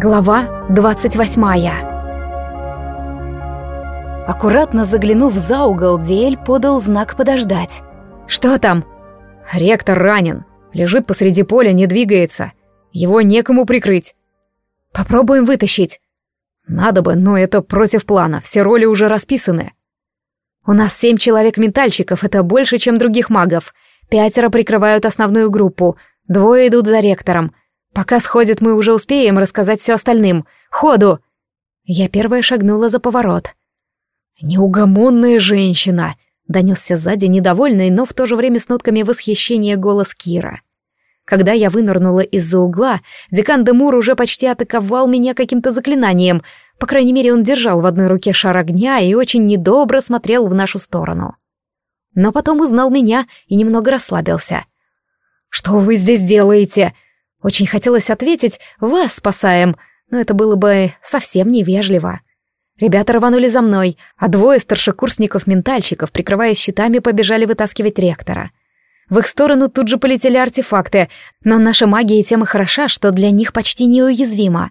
Глава 28 Аккуратно заглянув за угол, Диэль подал знак подождать. «Что там?» «Ректор ранен. Лежит посреди поля, не двигается. Его некому прикрыть». «Попробуем вытащить». «Надо бы, но это против плана. Все роли уже расписаны». «У нас семь человек-ментальщиков, это больше, чем других магов. Пятеро прикрывают основную группу, двое идут за ректором. Пока сходит, мы уже успеем рассказать все остальным. Ходу!» Я первая шагнула за поворот. «Неугомонная женщина!» — донесся сзади недовольный, но в то же время с нотками восхищения голос Кира. Когда я вынырнула из-за угла, декан Демур уже почти атаковал меня каким-то заклинанием. По крайней мере, он держал в одной руке шар огня и очень недобро смотрел в нашу сторону. Но потом узнал меня и немного расслабился. «Что вы здесь делаете?» Очень хотелось ответить «Вас спасаем», но это было бы совсем невежливо. Ребята рванули за мной, а двое старшекурсников-ментальщиков, прикрываясь щитами, побежали вытаскивать ректора. В их сторону тут же полетели артефакты, но наша магия тем и хороша, что для них почти неуязвима.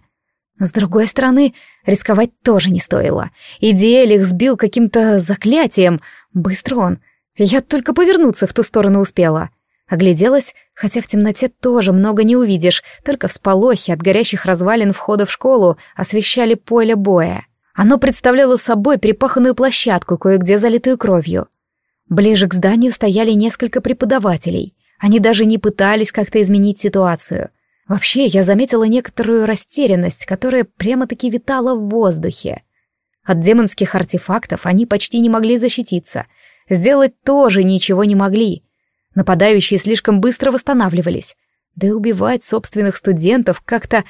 С другой стороны, рисковать тоже не стоило. Идеэль их сбил каким-то заклятием. Быстро он. Я только повернуться в ту сторону успела. Огляделась, хотя в темноте тоже много не увидишь, только всполохи от горящих развалин входа в школу освещали поле боя. Оно представляло собой перепаханную площадку, кое-где залитую кровью. Ближе к зданию стояли несколько преподавателей. Они даже не пытались как-то изменить ситуацию. Вообще, я заметила некоторую растерянность, которая прямо-таки витала в воздухе. От демонских артефактов они почти не могли защититься. Сделать тоже ничего не могли — Нападающие слишком быстро восстанавливались. Да и убивать собственных студентов как-то...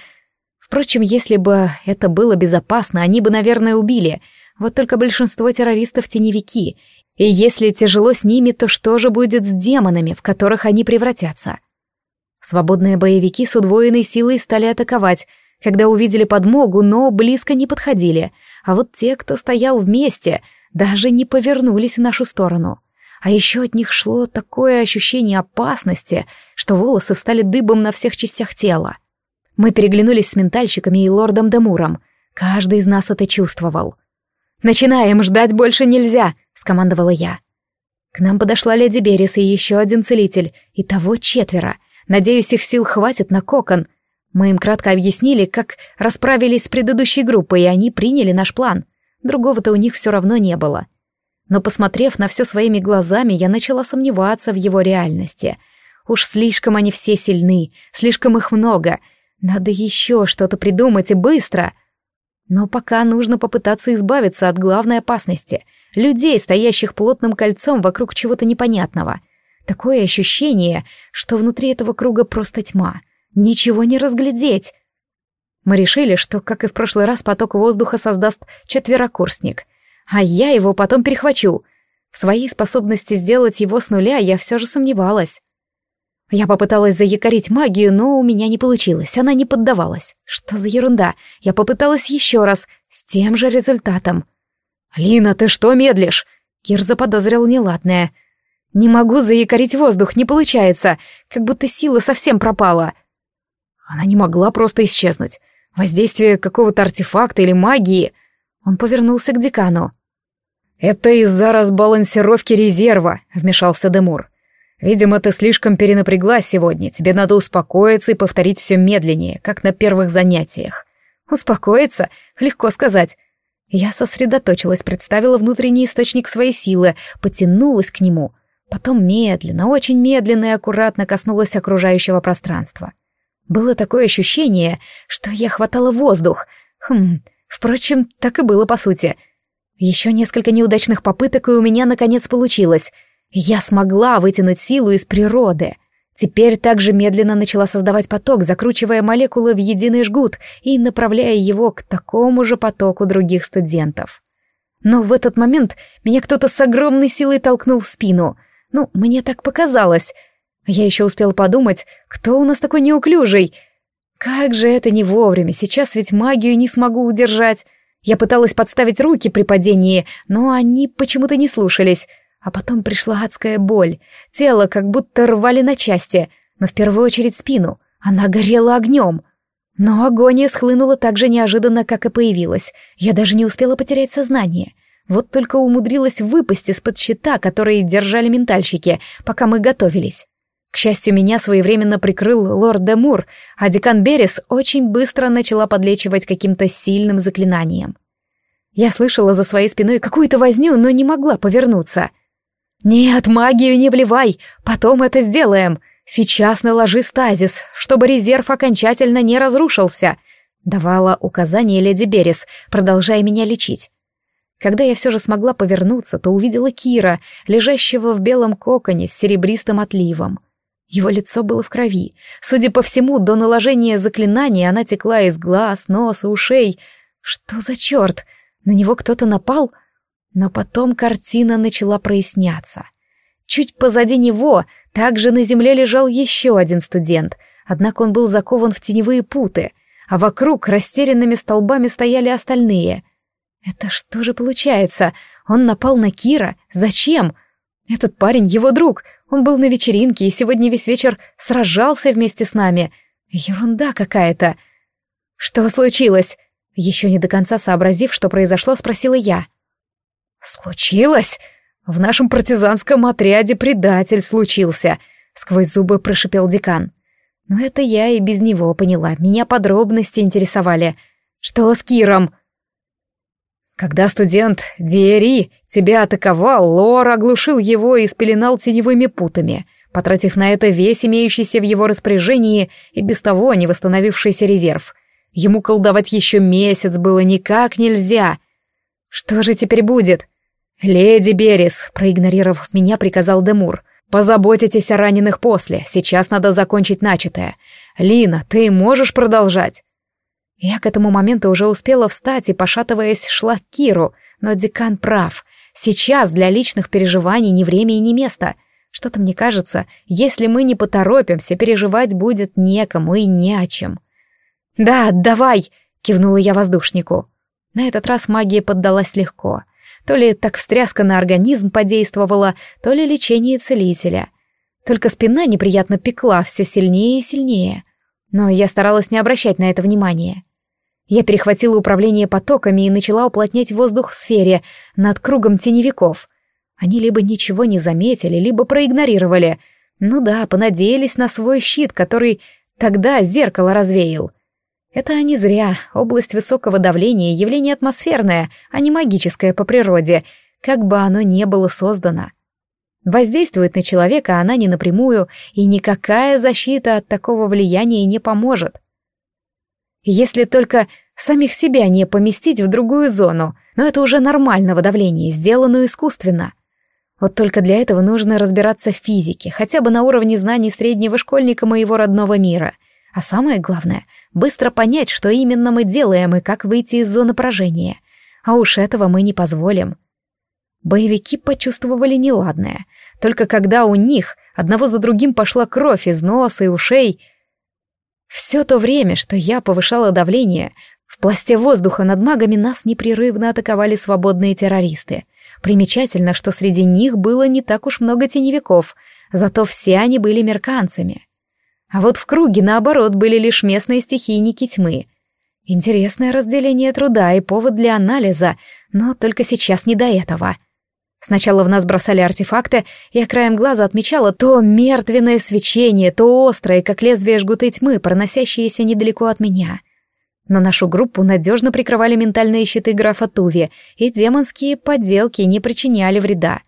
Впрочем, если бы это было безопасно, они бы, наверное, убили. Вот только большинство террористов — теневики. И если тяжело с ними, то что же будет с демонами, в которых они превратятся? Свободные боевики с удвоенной силой стали атаковать, когда увидели подмогу, но близко не подходили. А вот те, кто стоял вместе, даже не повернулись в нашу сторону. А еще от них шло такое ощущение опасности, что волосы встали дыбом на всех частях тела. Мы переглянулись с ментальщиками и лордом Демуром. Каждый из нас это чувствовал. «Начинаем, ждать больше нельзя!» — скомандовала я. К нам подошла леди Берис и еще один целитель, и того четверо. Надеюсь, их сил хватит на кокон. Мы им кратко объяснили, как расправились с предыдущей группой, и они приняли наш план. Другого-то у них все равно не было. — но, посмотрев на все своими глазами, я начала сомневаться в его реальности. Уж слишком они все сильны, слишком их много. Надо еще что-то придумать и быстро. Но пока нужно попытаться избавиться от главной опасности — людей, стоящих плотным кольцом вокруг чего-то непонятного. Такое ощущение, что внутри этого круга просто тьма. Ничего не разглядеть. Мы решили, что, как и в прошлый раз, поток воздуха создаст четверокурсник — а я его потом перехвачу. В своей способности сделать его с нуля я все же сомневалась. Я попыталась заякорить магию, но у меня не получилось, она не поддавалась. Что за ерунда? Я попыталась еще раз, с тем же результатом. «Лина, ты что медлишь?» Кир заподозрил неладное. «Не могу заякорить воздух, не получается, как будто сила совсем пропала». Она не могла просто исчезнуть. Воздействие какого-то артефакта или магии. Он повернулся к декану. «Это из-за разбалансировки резерва», — вмешался Демур. «Видимо, ты слишком перенапряглась сегодня. Тебе надо успокоиться и повторить все медленнее, как на первых занятиях». «Успокоиться? Легко сказать». Я сосредоточилась, представила внутренний источник своей силы, потянулась к нему. Потом медленно, очень медленно и аккуратно коснулась окружающего пространства. Было такое ощущение, что я хватала воздух. Хм, впрочем, так и было по сути — еще несколько неудачных попыток, и у меня наконец получилось. Я смогла вытянуть силу из природы. Теперь также медленно начала создавать поток, закручивая молекулы в единый жгут и направляя его к такому же потоку других студентов. Но в этот момент меня кто-то с огромной силой толкнул в спину. Ну, мне так показалось. Я еще успел подумать, кто у нас такой неуклюжий. Как же это не вовремя, сейчас ведь магию не смогу удержать. Я пыталась подставить руки при падении, но они почему-то не слушались. А потом пришла адская боль. Тело как будто рвали на части, но в первую очередь спину. Она горела огнем. Но агония схлынула так же неожиданно, как и появилась. Я даже не успела потерять сознание. Вот только умудрилась выпасть из-под щита, которые держали ментальщики, пока мы готовились. К счастью, меня своевременно прикрыл лорд Демур, а декан Берес очень быстро начала подлечивать каким-то сильным заклинанием. Я слышала за своей спиной какую-то возню, но не могла повернуться. «Нет, магию не вливай, потом это сделаем. Сейчас наложи стазис, чтобы резерв окончательно не разрушился», давала указание леди Берес, продолжая меня лечить. Когда я все же смогла повернуться, то увидела Кира, лежащего в белом коконе с серебристым отливом. Его лицо было в крови. Судя по всему, до наложения заклинания она текла из глаз, носа, ушей. Что за черт? На него кто-то напал? Но потом картина начала проясняться. Чуть позади него также на земле лежал еще один студент, однако он был закован в теневые путы, а вокруг растерянными столбами стояли остальные. Это что же получается? Он напал на Кира? Зачем? Этот парень его друг. Он был на вечеринке и сегодня весь вечер сражался вместе с нами. Ерунда какая-то. Что случилось? Еще не до конца сообразив, что произошло, спросила я. Случилось? В нашем партизанском отряде предатель случился, сквозь зубы прошипел декан. Но это я и без него поняла. Меня подробности интересовали. Что с Киром? Когда студент Диери тебя атаковал, Лор оглушил его и спеленал теневыми путами, потратив на это весь имеющийся в его распоряжении и без того не восстановившийся резерв. Ему колдовать еще месяц было никак нельзя. Что же теперь будет? «Леди Берес», — проигнорировав меня, приказал Демур. «Позаботитесь о раненых после, сейчас надо закончить начатое. Лина, ты можешь продолжать?» Я к этому моменту уже успела встать и, пошатываясь, шла к Киру, но декан прав. Сейчас для личных переживаний ни время и ни место. Что-то мне кажется, если мы не поторопимся, переживать будет некому и не о чем. «Да, давай!» — кивнула я воздушнику. На этот раз магия поддалась легко. То ли так встряска на организм подействовала, то ли лечение целителя. Только спина неприятно пекла все сильнее и сильнее. Но я старалась не обращать на это внимания. Я перехватила управление потоками и начала уплотнять воздух в сфере над кругом теневиков. Они либо ничего не заметили, либо проигнорировали. Ну да, понадеялись на свой щит, который тогда зеркало развеял. Это они зря. Область высокого давления — явление атмосферное, а не магическое по природе, как бы оно ни было создано. Воздействует на человека она не напрямую, и никакая защита от такого влияния не поможет. Если только самих себя не поместить в другую зону, но это уже нормального давления, сделано искусственно. Вот только для этого нужно разбираться в физике, хотя бы на уровне знаний среднего школьника моего родного мира. А самое главное — быстро понять, что именно мы делаем и как выйти из зоны поражения. А уж этого мы не позволим. Боевики почувствовали неладное. Только когда у них одного за другим пошла кровь из носа и ушей — все то время, что я повышала давление, в пласте воздуха над магами нас непрерывно атаковали свободные террористы. Примечательно, что среди них было не так уж много теневиков, зато все они были мерканцами. А вот в круге, наоборот, были лишь местные стихийники тьмы. Интересное разделение труда и повод для анализа, но только сейчас не до этого — Сначала в нас бросали артефакты, я краем глаза отмечала то мертвенное свечение, то острое, как лезвие жгуты тьмы, проносящиеся недалеко от меня. Но нашу группу надежно прикрывали ментальные щиты графа Туви, и демонские подделки не причиняли вреда.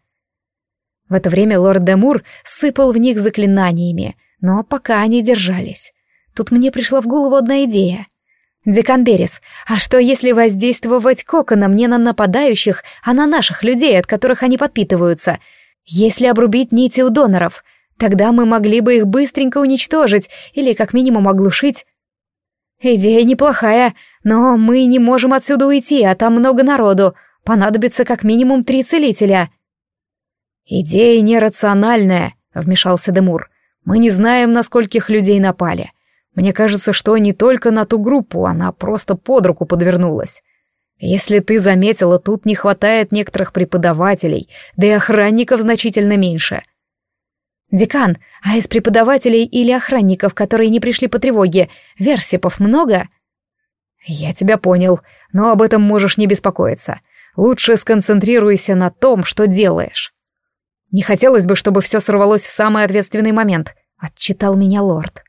В это время лорд Демур сыпал в них заклинаниями, но пока они держались. Тут мне пришла в голову одна идея — «Декан Берес, а что если воздействовать коконом не на нападающих, а на наших людей, от которых они подпитываются? Если обрубить нити у доноров, тогда мы могли бы их быстренько уничтожить или как минимум оглушить». «Идея неплохая, но мы не можем отсюда уйти, а там много народу. Понадобится как минимум три целителя». «Идея нерациональная», — вмешался Демур. «Мы не знаем, на скольких людей напали. Мне кажется, что не только на ту группу, она просто под руку подвернулась. Если ты заметила, тут не хватает некоторых преподавателей, да и охранников значительно меньше. «Декан, а из преподавателей или охранников, которые не пришли по тревоге, версипов много?» «Я тебя понял, но об этом можешь не беспокоиться. Лучше сконцентрируйся на том, что делаешь». «Не хотелось бы, чтобы все сорвалось в самый ответственный момент», — отчитал меня лорд.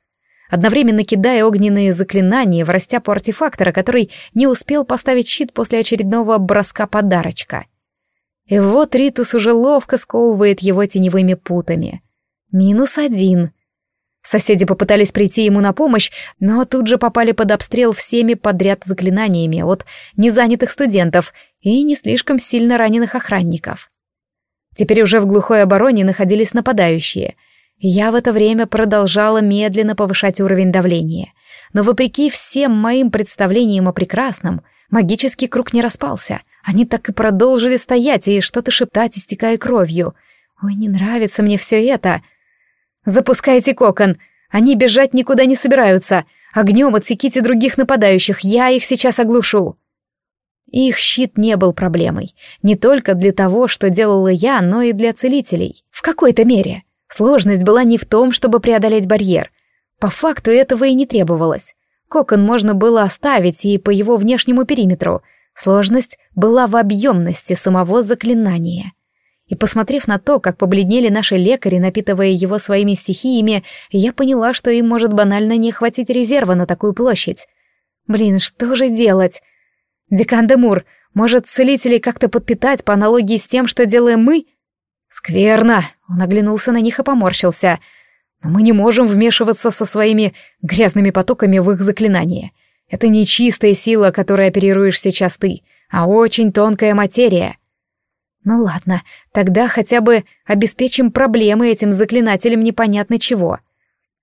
Одновременно кидая огненные заклинания в растяпу артефактора, который не успел поставить щит после очередного броска подарочка. И вот Ритус уже ловко сковывает его теневыми путами. Минус один. Соседи попытались прийти ему на помощь, но тут же попали под обстрел всеми подряд заклинаниями от незанятых студентов и не слишком сильно раненых охранников. Теперь уже в глухой обороне находились нападающие. Я в это время продолжала медленно повышать уровень давления. Но вопреки всем моим представлениям о прекрасном, магический круг не распался. Они так и продолжили стоять и что-то шептать, истекая кровью. Ой, не нравится мне все это. «Запускайте кокон! Они бежать никуда не собираются! Огнем отсеките других нападающих, я их сейчас оглушу!» Их щит не был проблемой. Не только для того, что делала я, но и для целителей. В какой-то мере. Сложность была не в том, чтобы преодолеть барьер. По факту этого и не требовалось. Кокон можно было оставить и по его внешнему периметру. Сложность была в объемности самого заклинания. И посмотрев на то, как побледнели наши лекари, напитывая его своими стихиями, я поняла, что им может банально не хватить резерва на такую площадь. Блин, что же делать? Декан Демур, может, целителей как-то подпитать по аналогии с тем, что делаем мы? Скверно. Он оглянулся на них и поморщился. Но мы не можем вмешиваться со своими грязными потоками в их заклинание. Это не чистая сила, которой оперируешь сейчас ты, а очень тонкая материя. Ну ладно, тогда хотя бы обеспечим проблемы этим заклинателям непонятно чего.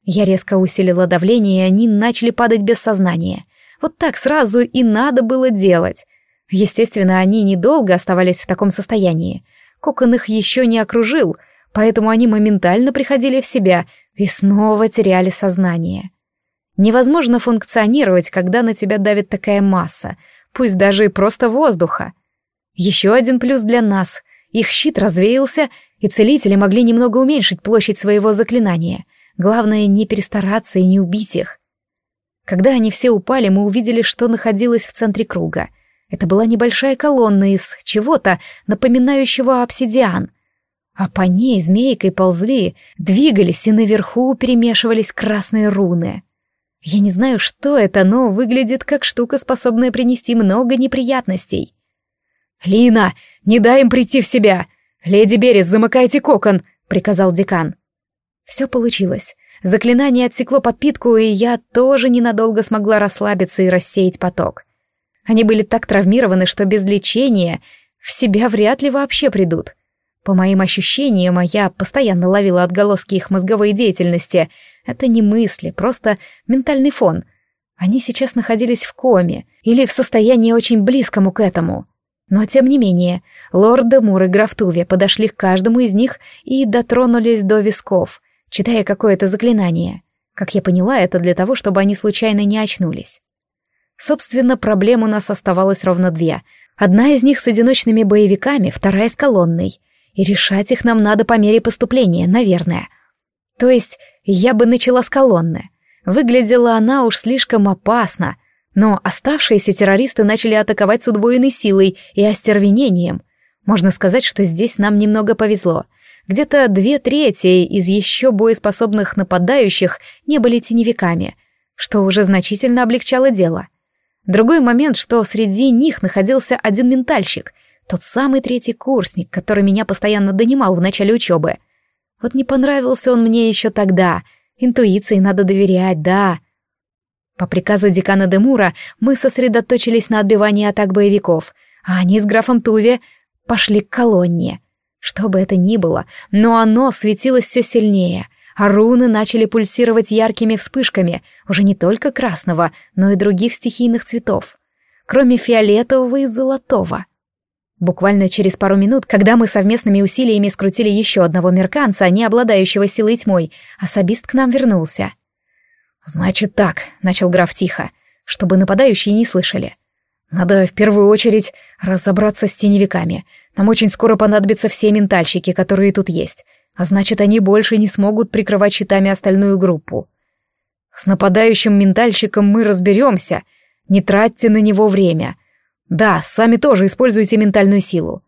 Я резко усилила давление, и они начали падать без сознания. Вот так сразу и надо было делать. Естественно, они недолго оставались в таком состоянии. Кокон их еще не окружил, поэтому они моментально приходили в себя и снова теряли сознание. Невозможно функционировать, когда на тебя давит такая масса, пусть даже и просто воздуха. Еще один плюс для нас. Их щит развеялся, и целители могли немного уменьшить площадь своего заклинания. Главное, не перестараться и не убить их. Когда они все упали, мы увидели, что находилось в центре круга. Это была небольшая колонна из чего-то, напоминающего обсидиан. А по ней змейкой ползли, двигались, и наверху перемешивались красные руны. Я не знаю, что это, но выглядит как штука, способная принести много неприятностей. «Лина, не дай им прийти в себя! Леди Берес, замыкайте кокон!» — приказал декан. Все получилось. Заклинание отсекло подпитку, и я тоже ненадолго смогла расслабиться и рассеять поток. Они были так травмированы, что без лечения в себя вряд ли вообще придут. По моим ощущениям, а я постоянно ловила отголоски их мозговой деятельности, это не мысли, просто ментальный фон. Они сейчас находились в коме или в состоянии очень близкому к этому. Но тем не менее, лорд Демур и граф Туве подошли к каждому из них и дотронулись до висков, читая какое-то заклинание. Как я поняла, это для того, чтобы они случайно не очнулись. Собственно, проблем у нас оставалось ровно две. Одна из них с одиночными боевиками, вторая с колонной. И решать их нам надо по мере поступления, наверное. То есть, я бы начала с колонны. Выглядела она уж слишком опасно — но оставшиеся террористы начали атаковать с удвоенной силой и остервенением. Можно сказать, что здесь нам немного повезло. Где-то две трети из еще боеспособных нападающих не были теневиками, что уже значительно облегчало дело. Другой момент, что среди них находился один ментальщик, тот самый третий курсник, который меня постоянно донимал в начале учебы. Вот не понравился он мне еще тогда. Интуиции надо доверять, да. По приказу декана Демура мы сосредоточились на отбивании атак боевиков, а они с графом Туве пошли к колонне. Что бы это ни было, но оно светилось все сильнее, а руны начали пульсировать яркими вспышками, уже не только красного, но и других стихийных цветов, кроме фиолетового и золотого. Буквально через пару минут, когда мы совместными усилиями скрутили еще одного мерканца, не обладающего силой тьмой, особист к нам вернулся — «Значит так», — начал граф тихо, чтобы нападающие не слышали. «Надо в первую очередь разобраться с теневиками. Нам очень скоро понадобятся все ментальщики, которые тут есть. А значит, они больше не смогут прикрывать щитами остальную группу. С нападающим ментальщиком мы разберемся. Не тратьте на него время. Да, сами тоже используйте ментальную силу.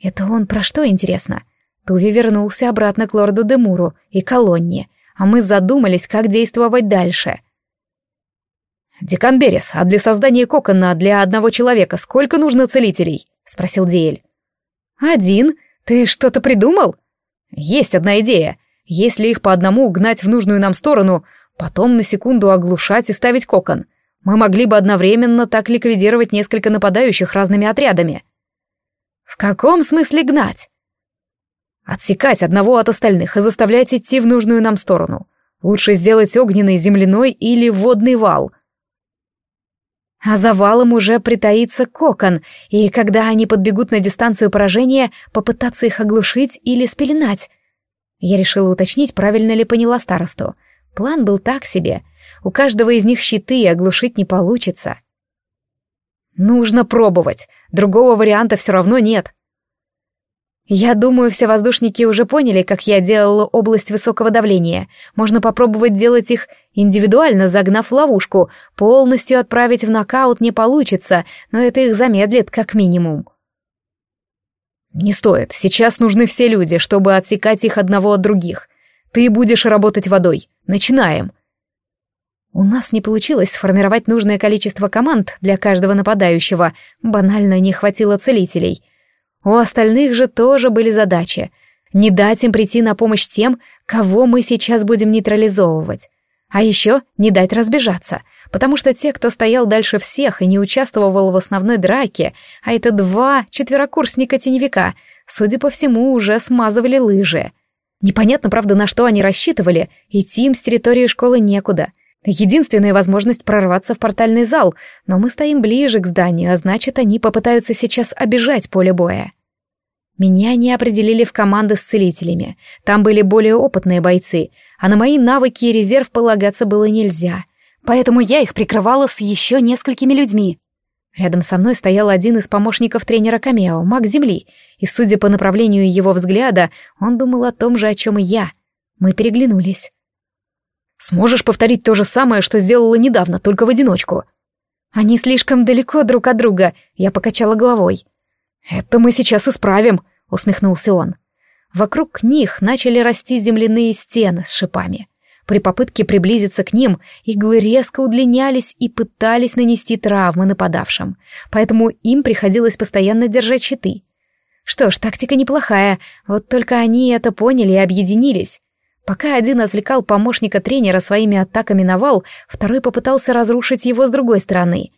Это он про что, интересно? Туви вернулся обратно к лорду Демуру и колонне, а мы задумались, как действовать дальше. «Декан Берес, а для создания кокона для одного человека сколько нужно целителей?» — спросил Диэль. «Один? Ты что-то придумал?» «Есть одна идея. Если их по одному гнать в нужную нам сторону, потом на секунду оглушать и ставить кокон, мы могли бы одновременно так ликвидировать несколько нападающих разными отрядами». «В каком смысле гнать?» «Отсекать одного от остальных и заставлять идти в нужную нам сторону. Лучше сделать огненный, земляной или водный вал. А за валом уже притаится кокон, и когда они подбегут на дистанцию поражения, попытаться их оглушить или спеленать. Я решила уточнить, правильно ли поняла старосту. План был так себе. У каждого из них щиты, и оглушить не получится. Нужно пробовать. Другого варианта все равно нет. Я думаю, все воздушники уже поняли, как я делала область высокого давления. Можно попробовать делать их индивидуально, загнав ловушку. Полностью отправить в нокаут не получится, но это их замедлит как минимум. Не стоит. Сейчас нужны все люди, чтобы отсекать их одного от других. Ты будешь работать водой. Начинаем. У нас не получилось сформировать нужное количество команд для каждого нападающего. Банально не хватило целителей. У остальных же тоже были задачи. Не дать им прийти на помощь тем, кого мы сейчас будем нейтрализовывать. А еще не дать разбежаться, потому что те, кто стоял дальше всех и не участвовал в основной драке, а это два четверокурсника-теневика, судя по всему, уже смазывали лыжи. Непонятно, правда, на что они рассчитывали, идти им с территории школы некуда. Единственная возможность прорваться в портальный зал, но мы стоим ближе к зданию, а значит, они попытаются сейчас обижать поле боя. Меня не определили в команды с целителями. Там были более опытные бойцы, а на мои навыки и резерв полагаться было нельзя. Поэтому я их прикрывала с еще несколькими людьми. Рядом со мной стоял один из помощников тренера Камео, маг Земли, и, судя по направлению его взгляда, он думал о том же, о чем и я. Мы переглянулись. Сможешь повторить то же самое, что сделала недавно, только в одиночку?» «Они слишком далеко друг от друга», — я покачала головой. «Это мы сейчас исправим», — усмехнулся он. Вокруг них начали расти земляные стены с шипами. При попытке приблизиться к ним иглы резко удлинялись и пытались нанести травмы нападавшим, поэтому им приходилось постоянно держать щиты. Что ж, тактика неплохая, вот только они это поняли и объединились. Пока один отвлекал помощника тренера своими атаками на вал, второй попытался разрушить его с другой стороны.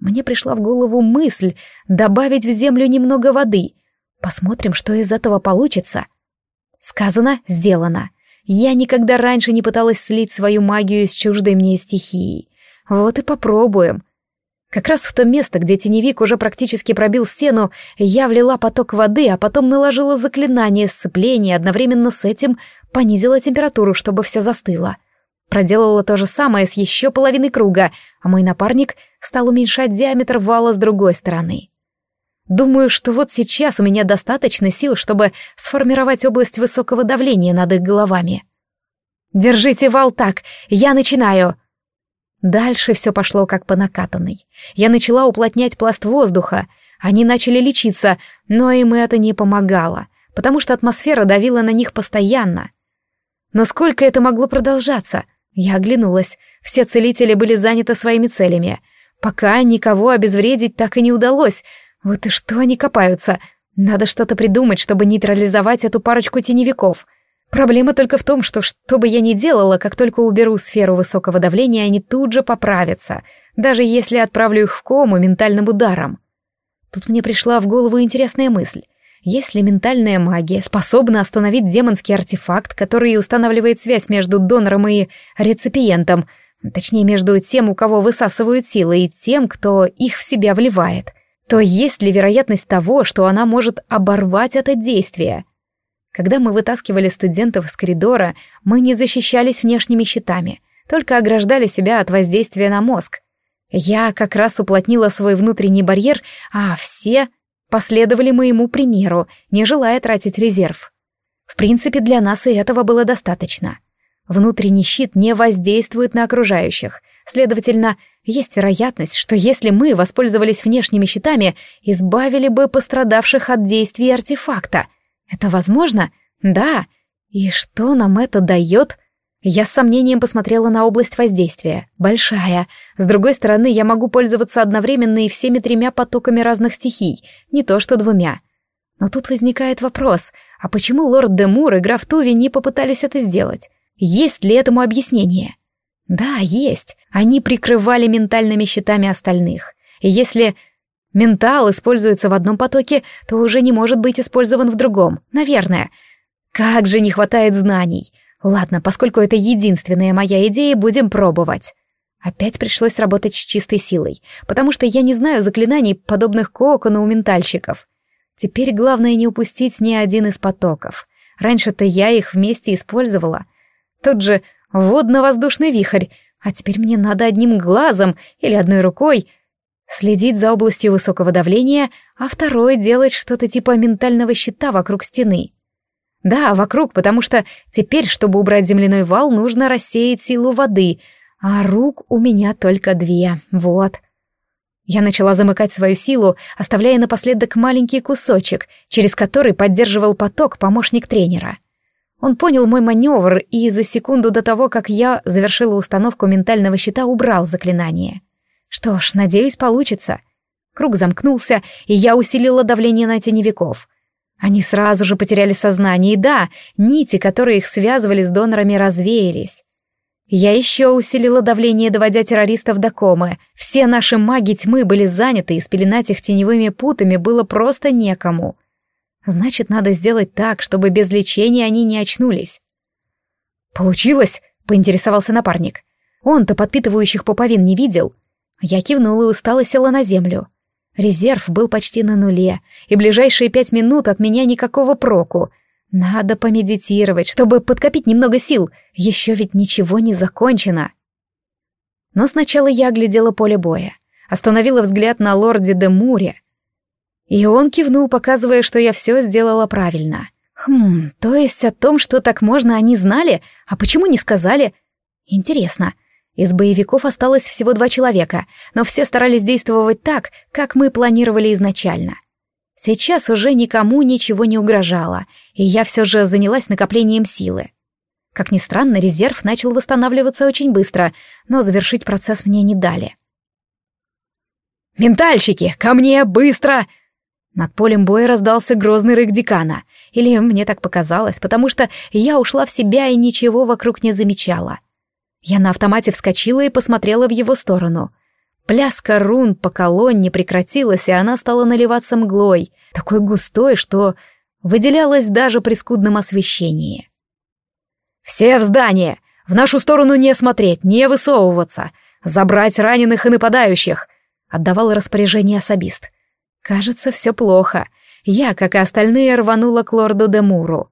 Мне пришла в голову мысль добавить в землю немного воды. Посмотрим, что из этого получится. Сказано, сделано. Я никогда раньше не пыталась слить свою магию с чуждой мне стихией. Вот и попробуем. Как раз в то место, где теневик уже практически пробил стену, я влила поток воды, а потом наложила заклинание сцепления, одновременно с этим понизила температуру, чтобы все застыло. Проделала то же самое с еще половиной круга, а мой напарник стал уменьшать диаметр вала с другой стороны. Думаю, что вот сейчас у меня достаточно сил, чтобы сформировать область высокого давления над их головами. «Держите вал так, я начинаю!» Дальше все пошло как по накатанной. Я начала уплотнять пласт воздуха, они начали лечиться, но им это не помогало, потому что атмосфера давила на них постоянно. Но сколько это могло продолжаться? Я оглянулась. Все целители были заняты своими целями. Пока никого обезвредить так и не удалось. Вот и что они копаются? Надо что-то придумать, чтобы нейтрализовать эту парочку теневиков. Проблема только в том, что что бы я ни делала, как только уберу сферу высокого давления, они тут же поправятся, даже если отправлю их в кому ментальным ударом. Тут мне пришла в голову интересная мысль. Если ментальная магия способна остановить демонский артефакт, который устанавливает связь между донором и реципиентом, точнее, между тем, у кого высасывают силы, и тем, кто их в себя вливает, то есть ли вероятность того, что она может оборвать это действие? Когда мы вытаскивали студентов из коридора, мы не защищались внешними щитами, только ограждали себя от воздействия на мозг. Я как раз уплотнила свой внутренний барьер, а все последовали моему примеру, не желая тратить резерв. В принципе, для нас и этого было достаточно. Внутренний щит не воздействует на окружающих. Следовательно, есть вероятность, что если мы воспользовались внешними щитами, избавили бы пострадавших от действий артефакта. Это возможно? Да. И что нам это дает? Я с сомнением посмотрела на область воздействия. Большая. С другой стороны, я могу пользоваться одновременно и всеми тремя потоками разных стихий, не то что двумя. Но тут возникает вопрос, а почему лорд Демур и граф Туви не попытались это сделать? Есть ли этому объяснение? Да, есть. Они прикрывали ментальными щитами остальных. Если ментал используется в одном потоке, то уже не может быть использован в другом, наверное. Как же не хватает знаний. Ладно, поскольку это единственная моя идея, будем пробовать. Опять пришлось работать с чистой силой, потому что я не знаю заклинаний, подобных кокону у ментальщиков. Теперь главное не упустить ни один из потоков. Раньше-то я их вместе использовала. Тот же водно-воздушный вихрь, а теперь мне надо одним глазом или одной рукой следить за областью высокого давления, а второй делать что-то типа ментального щита вокруг стены. Да, вокруг, потому что теперь, чтобы убрать земляной вал, нужно рассеять силу воды, а рук у меня только две, вот. Я начала замыкать свою силу, оставляя напоследок маленький кусочек, через который поддерживал поток помощник тренера. Он понял мой маневр и за секунду до того, как я завершила установку ментального щита, убрал заклинание. Что ж, надеюсь, получится. Круг замкнулся, и я усилила давление на теневиков. Они сразу же потеряли сознание, и да, нити, которые их связывали с донорами, развеялись. Я еще усилила давление, доводя террористов до комы. Все наши маги тьмы были заняты, и спеленать их теневыми путами было просто некому. Значит, надо сделать так, чтобы без лечения они не очнулись. «Получилось?» — поинтересовался напарник. Он-то подпитывающих пуповин не видел. Я кивнула и устало села на землю. Резерв был почти на нуле, и ближайшие пять минут от меня никакого проку — надо помедитировать, чтобы подкопить немного сил. Еще ведь ничего не закончено. Но сначала я оглядела поле боя. Остановила взгляд на лорде де Муре. И он кивнул, показывая, что я все сделала правильно. Хм, то есть о том, что так можно, они знали? А почему не сказали? Интересно. Из боевиков осталось всего два человека, но все старались действовать так, как мы планировали изначально. Сейчас уже никому ничего не угрожало, и я все же занялась накоплением силы. Как ни странно, резерв начал восстанавливаться очень быстро, но завершить процесс мне не дали. «Ментальщики, ко мне, быстро!» Над полем боя раздался грозный рык декана. Или мне так показалось, потому что я ушла в себя и ничего вокруг не замечала. Я на автомате вскочила и посмотрела в его сторону — Пляска рун по колонне прекратилась, и она стала наливаться мглой, такой густой, что выделялась даже при скудном освещении. «Все в здание! В нашу сторону не смотреть, не высовываться! Забрать раненых и нападающих!» — отдавал распоряжение особист. «Кажется, все плохо. Я, как и остальные, рванула к лорду Демуру.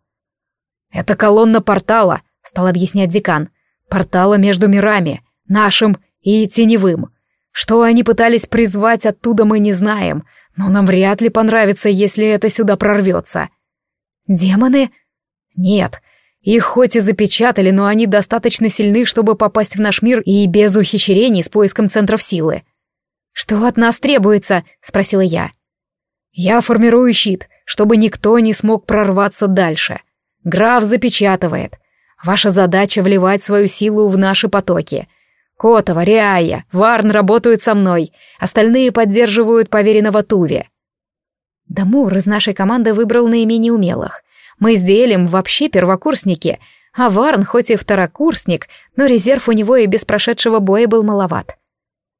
«Это колонна портала», — стал объяснять декан. «Портала между мирами, нашим и теневым. Что они пытались призвать оттуда, мы не знаем, но нам вряд ли понравится, если это сюда прорвется. Демоны? Нет. Их хоть и запечатали, но они достаточно сильны, чтобы попасть в наш мир и без ухищрений с поиском центров силы. «Что от нас требуется?» — спросила я. «Я формирую щит, чтобы никто не смог прорваться дальше. Граф запечатывает. Ваша задача — вливать свою силу в наши потоки — Котова, Риая, Варн работают со мной, остальные поддерживают поверенного Туви. Дамур из нашей команды выбрал наименее умелых. Мы с Диэлем вообще первокурсники, а Варн хоть и второкурсник, но резерв у него и без прошедшего боя был маловат.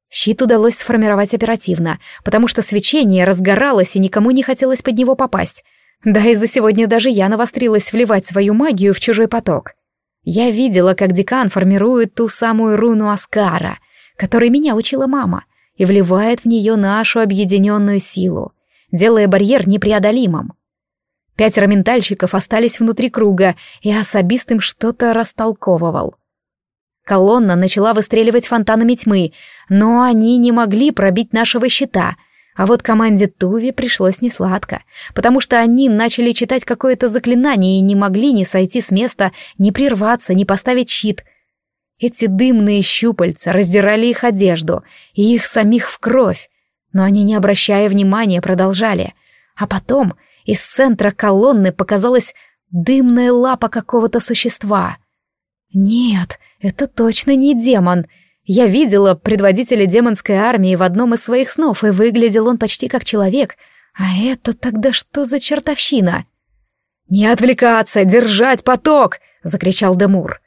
Щит удалось сформировать оперативно, потому что свечение разгоралось и никому не хотелось под него попасть. Да и за сегодня даже я навострилась вливать свою магию в чужой поток. Я видела, как декан формирует ту самую руну Аскара, которой меня учила мама, и вливает в нее нашу объединенную силу, делая барьер непреодолимым. Пятеро ментальщиков остались внутри круга, и особист им что-то растолковывал. Колонна начала выстреливать фонтанами тьмы, но они не могли пробить нашего щита. А вот команде Туви пришлось несладко, потому что они начали читать какое-то заклинание и не могли ни сойти с места, ни прерваться, ни поставить щит. Эти дымные щупальца раздирали их одежду и их самих в кровь, но они, не обращая внимания, продолжали. А потом из центра колонны показалась дымная лапа какого-то существа. Нет, это точно не демон — я видела предводителя демонской армии в одном из своих снов, и выглядел он почти как человек. А это тогда что за чертовщина? «Не отвлекаться, держать поток!» — закричал Демур.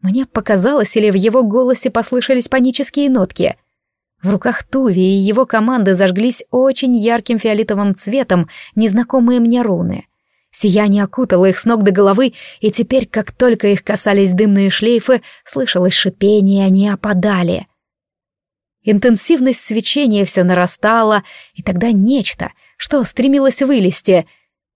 Мне показалось, или в его голосе послышались панические нотки. В руках Туви и его команды зажглись очень ярким фиолетовым цветом незнакомые мне руны — Сияние окутало их с ног до головы, и теперь, как только их касались дымные шлейфы, слышалось шипение, они опадали. Интенсивность свечения все нарастала, и тогда нечто, что стремилось вылезти,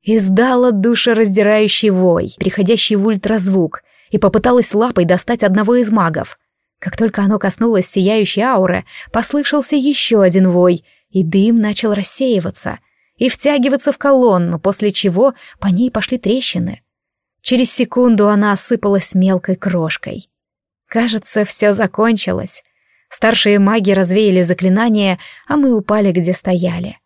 издало душераздирающий вой, переходящий в ультразвук, и попыталась лапой достать одного из магов. Как только оно коснулось сияющей ауры, послышался еще один вой, и дым начал рассеиваться — и втягиваться в колонну, после чего по ней пошли трещины. Через секунду она осыпалась мелкой крошкой. Кажется, все закончилось. Старшие маги развеяли заклинания, а мы упали, где стояли.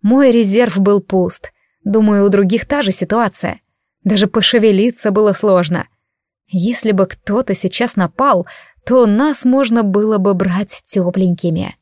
Мой резерв был пуст. Думаю, у других та же ситуация. Даже пошевелиться было сложно. Если бы кто-то сейчас напал, то нас можно было бы брать тепленькими.